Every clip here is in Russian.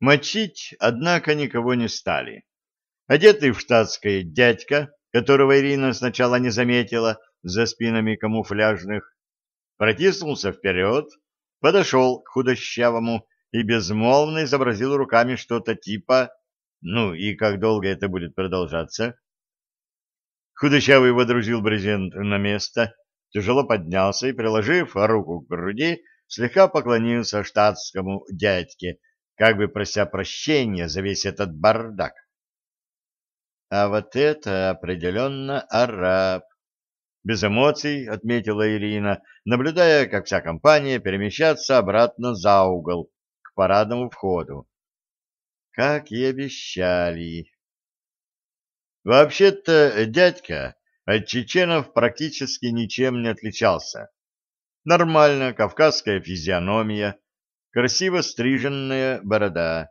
Мочить, однако, никого не стали. Одетый в штатское дядька, которого Ирина сначала не заметила за спинами камуфляжных, протиснулся вперед, подошел к худощавому и безмолвно изобразил руками что-то типа «Ну и как долго это будет продолжаться?» Худощавый водрузил брезент на место, тяжело поднялся и, приложив руку к груди, слегка поклонился штатскому дядьке, как бы прося прощения за весь этот бардак. А вот это определенно араб. Без эмоций отметила Ирина, наблюдая, как вся компания перемещается обратно за угол, к парадному входу. Как и обещали. Вообще-то дядька от чеченов практически ничем не отличался. Нормальная кавказская физиономия, красиво стриженная борода.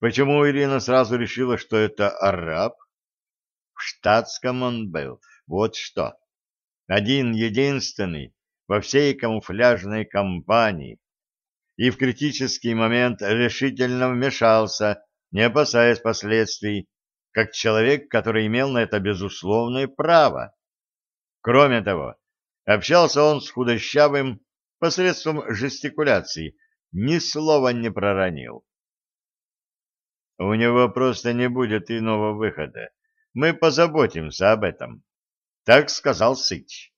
Почему Ирина сразу решила, что это араб? В штатском он был, вот что. Один единственный во всей камуфляжной компании. И в критический момент решительно вмешался, не опасаясь последствий, как человек, который имел на это безусловное право. Кроме того, общался он с худощавым посредством жестикуляции, ни слова не проронил. У него просто не будет иного выхода. Мы позаботимся об этом. Так сказал Сыч.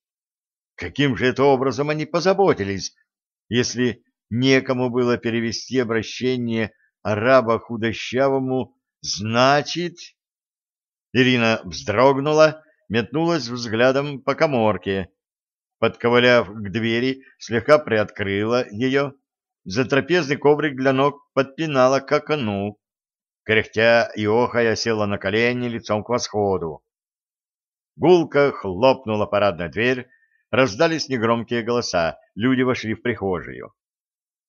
Каким же это образом они позаботились, если некому было перевести обращение араба худощавому «значит...» Ирина вздрогнула, метнулась взглядом по коморке. Подковыляв к двери, слегка приоткрыла ее. За трапезный коврик для ног подпинала к окну. Кряхтя и охая села на колени лицом к восходу. Гулко хлопнула парадная дверь, раздались негромкие голоса, люди вошли в прихожую.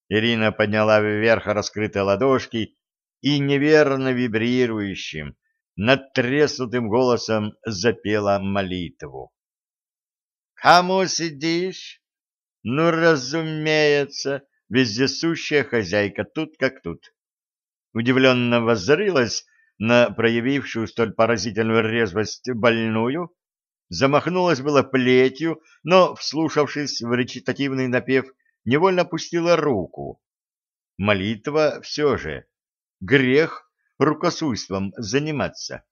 Ирина подняла вверх раскрытые ладошки и неверно вибрирующим, надтреснутым голосом запела молитву. «Кому сидишь?» «Ну, разумеется, вездесущая хозяйка, тут как тут». Удивленно воззрилась на проявившую столь поразительную резвость больную, замахнулась было плетью, но, вслушавшись в речитативный напев, невольно опустила руку. Молитва все же. Грех рукосуйством заниматься.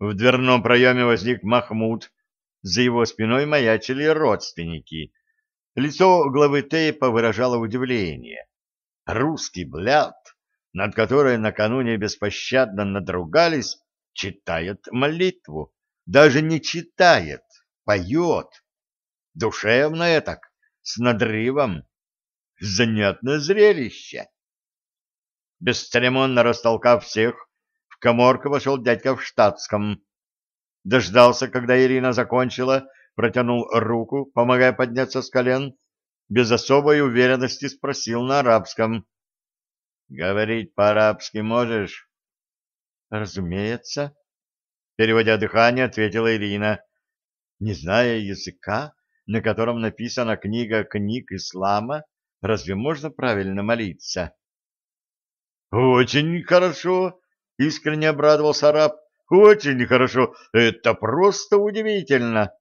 В дверном проеме возник Махмуд, за его спиной маячили родственники. Лицо главы Тейпа выражало удивление. Русский бляд, над которой накануне беспощадно надругались, читает молитву. Даже не читает, поет. Душевное так, с надрывом. Занятное зрелище. Бесцеремонно растолкав всех, в коморку вошел дядька в штатском. Дождался, когда Ирина закончила, протянул руку, помогая подняться с колен, без особой уверенности спросил на арабском. — Говорить по-арабски можешь? — Разумеется. Переводя дыхание, ответила Ирина. Не зная языка, на котором написана книга книг ислама, разве можно правильно молиться? «Очень хорошо!» — искренне обрадовался араб. «Очень хорошо! Это просто удивительно!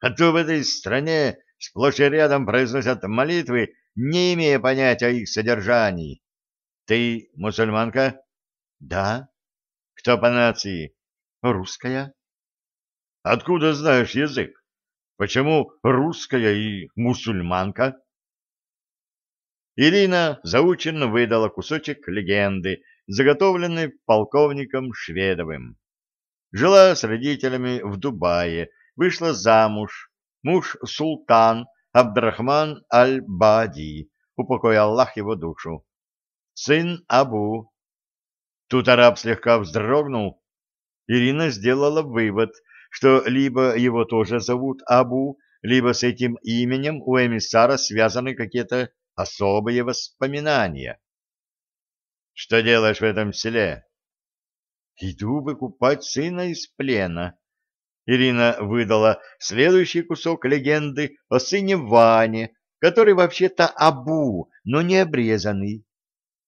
А то в этой стране сплошь и рядом произносят молитвы, не имея понятия о их содержании. Ты мусульманка?» «Да». «Кто по нации?» «Русская». «Откуда знаешь язык? Почему русская и мусульманка?» Ирина заученно выдала кусочек легенды, заготовленный полковником Шведовым. Жила с родителями в Дубае, вышла замуж. Муж султан Абдрахман аль-Бади, упокой Аллах его душу. Сын Абу. Тут араб слегка вздрогнул. Ирина сделала вывод, что либо его тоже зовут Абу, либо с этим именем у эмиссара связаны какие-то особые воспоминания. Что делаешь в этом селе? Иду выкупать сына из плена. Ирина выдала следующий кусок легенды о сыне Ване, который вообще-то Абу, но не обрезанный.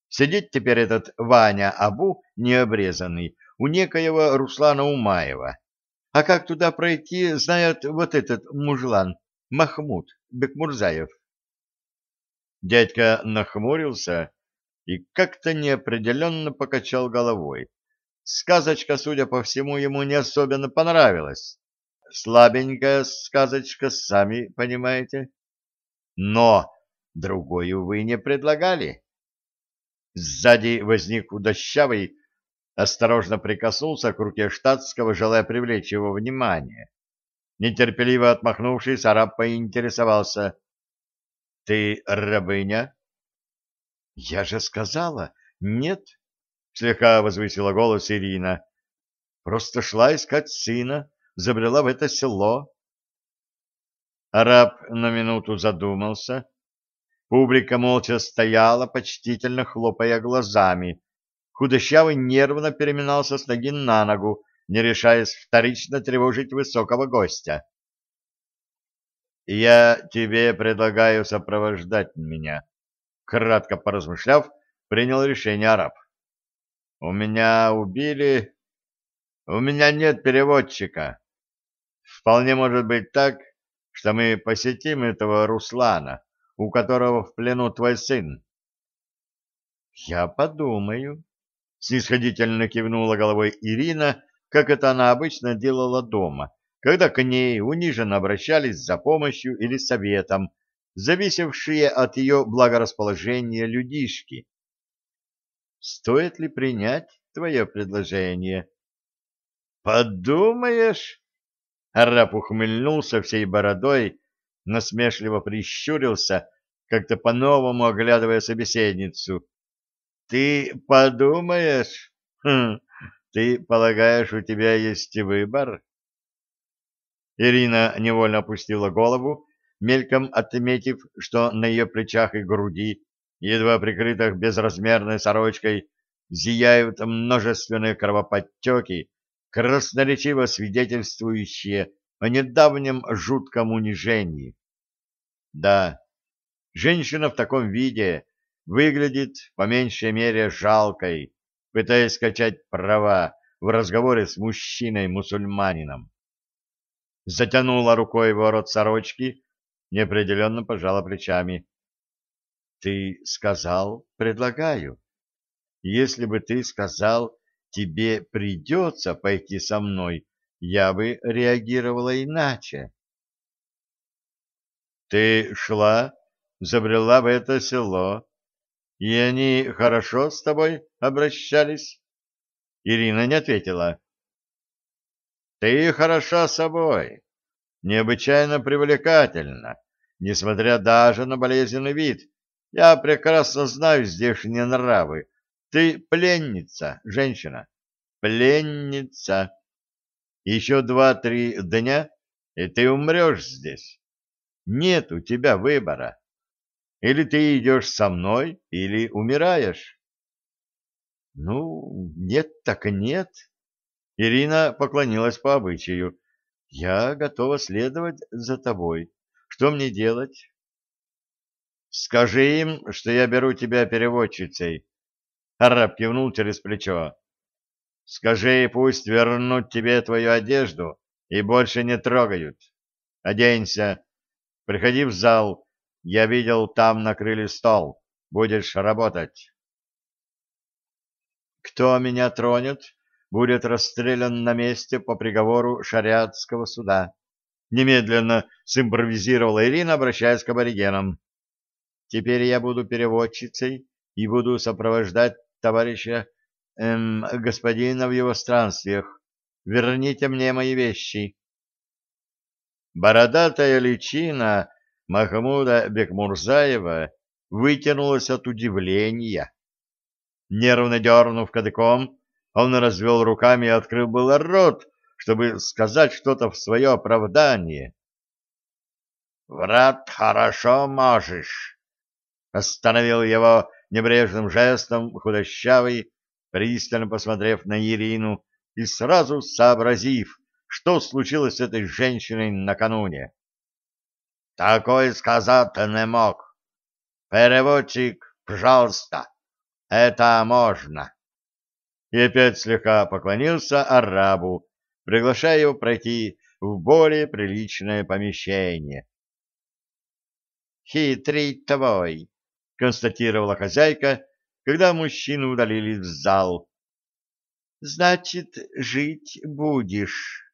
Сидит теперь этот Ваня Абу необрезанный у некоего Руслана Умаева. А как туда пройти, знает вот этот мужлан, Махмуд Бекмурзаев. Дядька нахмурился и как-то неопределенно покачал головой. Сказочка, судя по всему, ему не особенно понравилась. Слабенькая сказочка, сами понимаете. Но другую вы не предлагали. Сзади возник удощавый, осторожно прикоснулся к руке штатского, желая привлечь его внимание. Нетерпеливо отмахнувшись, араб поинтересовался. — Ты рабыня? — Я же сказала, нет, — слегка возвысила голос Ирина. — Просто шла искать сына, забрела в это село. Араб на минуту задумался. Публика молча стояла, почтительно хлопая глазами. Худощавый нервно переминался с ноги на ногу, не решаясь вторично тревожить высокого гостя. «Я тебе предлагаю сопровождать меня», — кратко поразмышляв, принял решение араб. «У меня убили... У меня нет переводчика. Вполне может быть так, что мы посетим этого Руслана, у которого в плену твой сын». «Я подумаю», Снисходительно кивнула головой Ирина, как это она обычно делала дома, когда к ней униженно обращались за помощью или советом, зависевшие от ее благорасположения людишки. «Стоит ли принять твое предложение?» «Подумаешь!» Араб ухмыльнулся всей бородой, насмешливо прищурился, как-то по-новому оглядывая собеседницу. Ты подумаешь? Хм, ты полагаешь, у тебя есть выбор? Ирина невольно опустила голову, мельком отметив, что на ее плечах и груди, едва прикрытых безразмерной сорочкой, зияют множественные кровоподтеки, красноречиво свидетельствующие о недавнем жутком унижении. Да, женщина в таком виде выглядит по меньшей мере жалкой, пытаясь скачать права в разговоре с мужчиной-мусульманином. Затянула рукой ворот сорочки, неопределенно пожала плечами. — Ты сказал, предлагаю. Если бы ты сказал, тебе придется пойти со мной, я бы реагировала иначе. Ты шла, забрела в это село, и они хорошо с тобой обращались? Ирина не ответила. Ты хороша собой, необычайно привлекательна, несмотря даже на болезненный вид. Я прекрасно знаю здешние нравы. Ты пленница, женщина, пленница. Еще два-три дня, и ты умрешь здесь. Нет у тебя выбора. Или ты идешь со мной, или умираешь. Ну, нет так нет. Ирина поклонилась по обычаю. Я готова следовать за тобой. Что мне делать? Скажи им, что я беру тебя переводчицей. Араб кивнул через плечо. Скажи, пусть вернут тебе твою одежду и больше не трогают. Оденься, приходи в зал, я видел, там накрыли стол. Будешь работать. Кто меня тронет, будет расстрелян на месте по приговору шариатского суда. Немедленно симпровизировала Ирина, обращаясь к аборигенам. Теперь я буду переводчицей и буду сопровождать товарища эм, господина в его странствиях. Верните мне мои вещи. Бородатая личина Махмуда Бекмурзаева вытянулась от удивления. Нервно дернув кадыком, он развел руками и открыл было рот, чтобы сказать что-то в свое оправдание. «Врат хорошо можешь», — остановил его небрежным жестом худощавый, пристально посмотрев на Ирину и сразу сообразив, что случилось с этой женщиной накануне. Такой сказать не мог. Переводчик, пожалуйста. Это можно. И опять слегка поклонился арабу, приглашая его пройти в более приличное помещение. «Хитрый твой», — констатировала хозяйка, когда мужчины удалились в зал. «Значит, жить будешь».